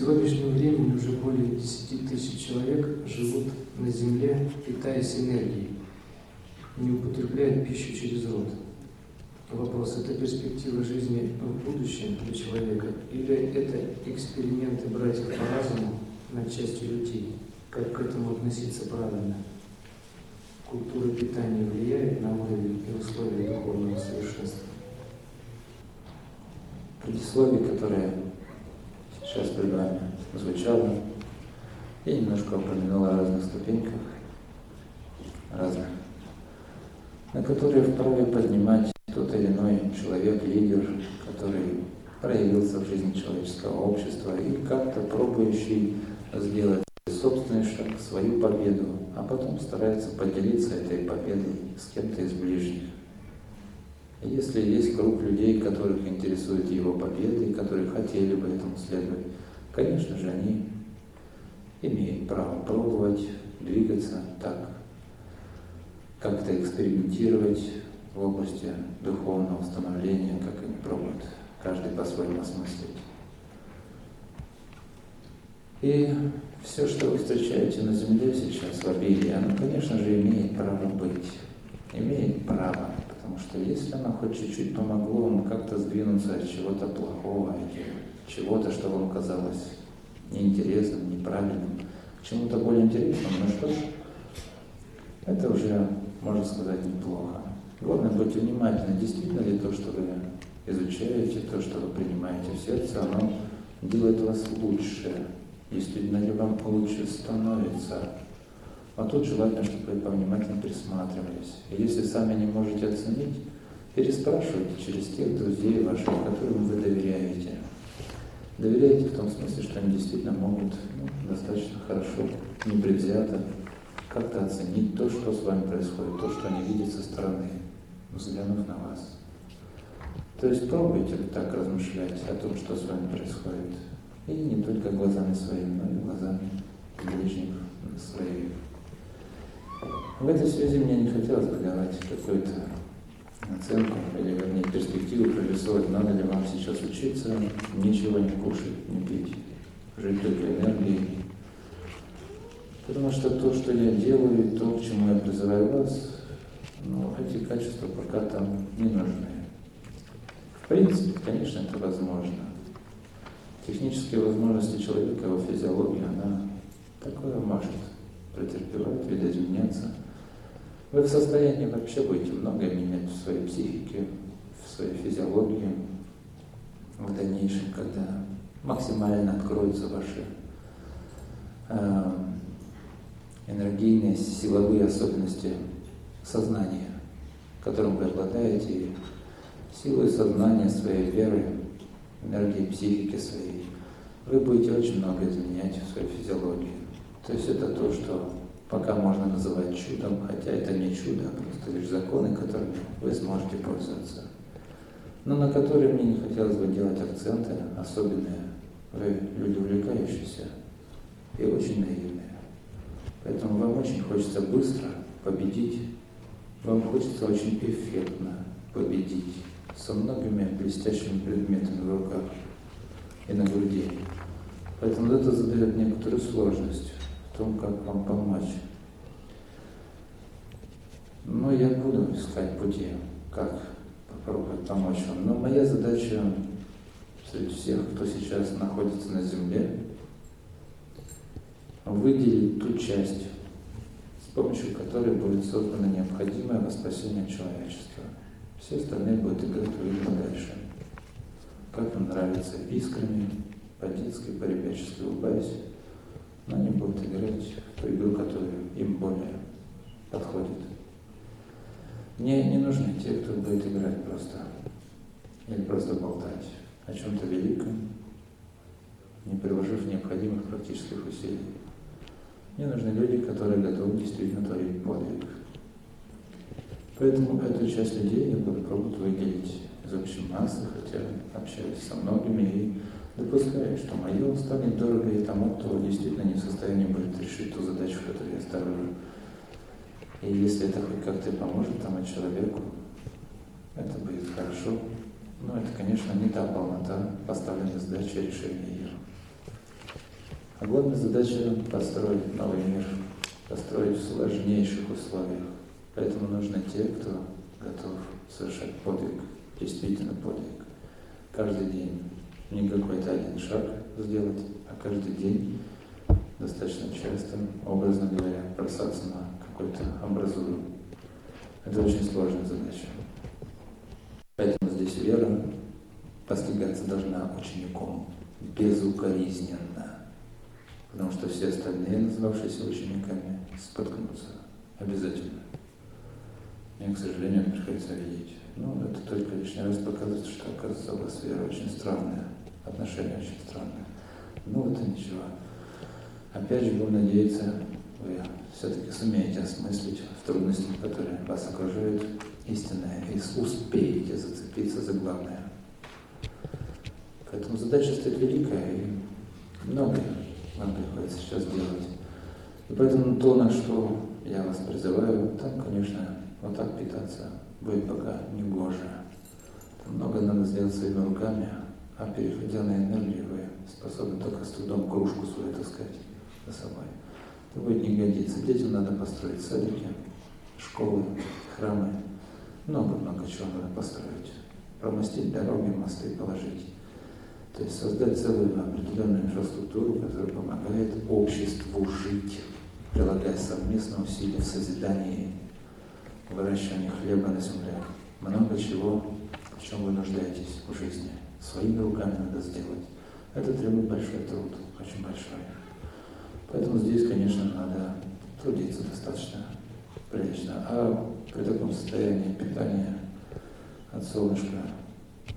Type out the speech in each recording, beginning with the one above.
сегодняшнем времени уже более 10 тысяч человек живут на Земле, питаясь энергией, не употребляют пищу через рот. Вопрос, это перспектива жизни в будущем для человека или это эксперименты братьев по разуму над частью людей? Как к этому относиться правильно? Культура питания влияет на уровень и условия духовного совершенства? Предисловие, которое сейчас перед вами звучало, я немножко упомянул о разных ступеньках, разных, на которые вправе поднимать тот или иной человек, лидер, который проявился в жизни человеческого общества и как-то пробующий сделать собственный шаг, свою победу, а потом старается поделиться этой победой с кем-то из ближних. Если есть круг людей, которых интересует его победа и которые хотели бы этому следовать, конечно же, они имеют право пробовать, двигаться так, как-то экспериментировать в области духовного становления, как они пробуют, каждый по-своему осмыслить. И все, что вы встречаете на Земле сейчас в обилии, оно, конечно же, имеет право быть. Имеет право. Потому что если оно хоть чуть-чуть помогло вам как-то сдвинуться от чего-то плохого, чего-то, что вам казалось неинтересным, неправильным, к чему-то более интересному, ну что ж, это уже, можно сказать, неплохо. Главное быть внимательны, действительно ли то, что вы изучаете, то, что вы принимаете в сердце, оно делает вас лучше, действительно ли вам лучше становится. А тут желательно, чтобы вы повнимательно присматривались. И если сами не можете оценить, переспрашивайте через тех друзей ваших, которым вы доверяете. Доверяете в том смысле, что они действительно могут ну, достаточно хорошо, непредвзято как-то оценить то, что с вами происходит, то, что они видят со стороны, взглянув на вас. То есть пробуйте так размышлять о том, что с вами происходит. И не только глазами своими, но и глазами ближних своих. В этой связи мне не хотелось бы давать какую-то оценку, или вернее перспективу прорисовать, надо ли вам сейчас учиться, ничего не кушать, не пить, жить только энергией. Потому что то, что я делаю, то, к чему я призываю вас, ну, эти качества пока там не нужны. В принципе, конечно, это возможно. Технические возможности человека, его физиология, она такое может претерпевать, видоизменяться. Вы в состоянии вообще будете многое менять в своей психике, в своей физиологии в дальнейшем, когда максимально откроются ваши э, энергийные, силовые особенности сознания, которым вы обладаете, силой сознания своей веры, энергией психики своей, вы будете очень много изменять в своей физиологии. То есть это то, что пока можно называть чудом, хотя это не чудо, а просто лишь законы, которыми вы сможете пользоваться. Но на которые мне не хотелось бы делать акценты особенные. Вы люди увлекающиеся и очень наивные. Поэтому вам очень хочется быстро победить, вам хочется очень эффектно победить со многими блестящими предметами в руках и на груди. Поэтому это задает некоторую сложность том, как вам помочь. Но я буду искать пути, как попробовать помочь вам. Но моя задача среди всех, кто сейчас находится на земле, выделить ту часть, с помощью которой будет создано необходимое во спасение человечества. Все остальные будут играть в игры дальше. Как им нравится, искренне, по-детски, по-ребячески улыбаясь но они будут играть в ту игру, которая им более подходит. Мне не нужны те, кто будет играть просто, или просто болтать о чем-то великом, не приложив необходимых практических усилий. Мне нужны люди, которые готовы действительно творить подвиг. Поэтому эту часть людей я буду пробовать выделить из общей массы, хотя общаюсь со многими и допускаю, что мое станет дорого и тому, кто действительно не в состоянии будет решить ту задачу, которую я ставлю. И если это хоть как-то поможет тому человеку, это будет хорошо. Но это, конечно, не та полнота поставленной задачи решения ее. А главная задача – построить новый мир, построить в сложнейших условиях. Поэтому нужны те, кто готов совершать подвиг, действительно подвиг. Каждый день не какой-то один шаг сделать, а каждый день достаточно часто, образно говоря, бросаться на какой-то амбразуру. Это очень сложная задача. Поэтому здесь вера постигаться должна учеником безукоризненно. Потому что все остальные, называвшиеся учениками, споткнутся обязательно. Мне, к сожалению, приходится видеть. Ну, это только лишний раз показывает, что, оказывается, у вас вера очень странная, отношения очень странные. Ну, это ничего. Опять же, будем надеяться, вы все-таки сумеете осмыслить в трудностях, которые вас окружают, истинное, и успеете зацепиться за главное. Поэтому задача стоит великая, и многое нам приходится сейчас делать. И поэтому то, на что я вас призываю, там, конечно, вот так питаться будет пока не гоже. Много надо сделать своими руками, а переходя на энергию, способны только с трудом кружку свою таскать за собой. Это будет не годиться. Детям надо построить садики, школы, храмы. Много-много чего надо построить. Промостить дороги, мосты положить. То есть создать целую определенную инфраструктуру, которая помогает обществу жить, прилагая совместные усилия в созидании, выращивании хлеба на земле. Много чего, в чем вы нуждаетесь в жизни. Своими руками надо сделать. Это требует большой труд, очень большой. Поэтому здесь, конечно, надо трудиться достаточно прилично. А при таком состоянии питания от солнышка,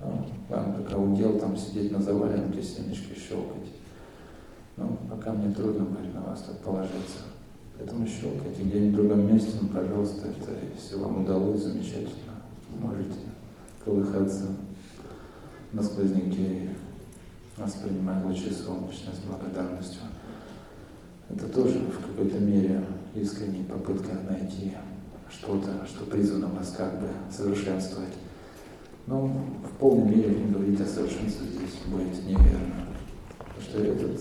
ну, вам пока удел там сидеть на заваленке, семечки щелкать. Ну, пока мне трудно будет на вас так положиться. Поэтому щелкайте где-нибудь в другом месте, ну, пожалуйста, это если вам удалось, замечательно. Можете колыхаться на сквозняке, воспринимать лучи солнечной с благодарностью. Это тоже в какой-то мере искренняя попытка найти что-то, что призвано вас как бы совершенствовать. Но в полной мере не говорить о совершенстве здесь будет неверно. Потому что этот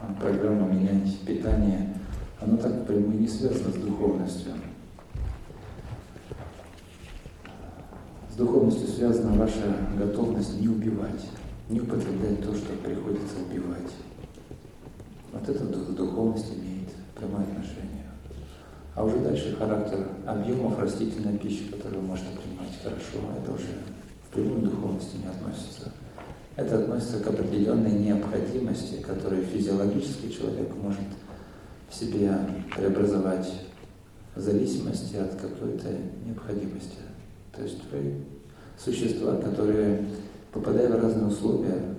а, программа менять питание, она так напрямую не связана с духовностью. С духовностью связана ваша готовность не убивать, не употреблять то, что приходится убивать. Вот это в духовности имеет прямое отношение. А уже дальше характер объемов растительной пищи, которую можете принимать хорошо, это уже в прямую духовности не относится. Это относится к определенной необходимости, которую физиологический человек может в себе преобразовать в зависимости от какой-то необходимости. То есть вы существа, которые, попадая в разные условия,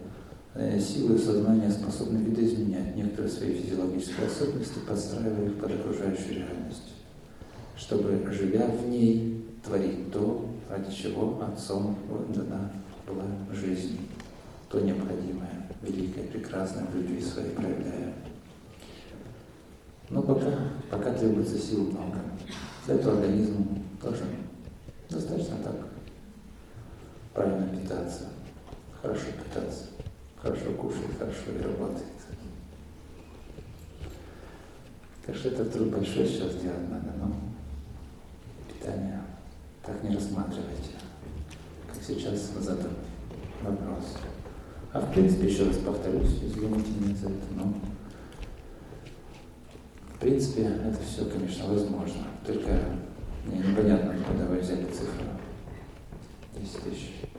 Э, силы сознания способны видоизменять некоторые свои физиологические особенности, подстраивая их под окружающую реальность, чтобы, живя в ней, творить то, ради чего Отцом дана была жизнь, то необходимое, великое, прекрасное в любви своей проявляя. Но пока, пока требуется сил много. Для этого организму тоже достаточно так правильно питаться, хорошо питаться хорошо кушает, хорошо и работает. Так что это труд большой сейчас делать надо, но питание так не рассматривайте, как сейчас задан вопрос. А в принципе, еще раз повторюсь, извините меня за это, но в принципе это все, конечно, возможно. Только мне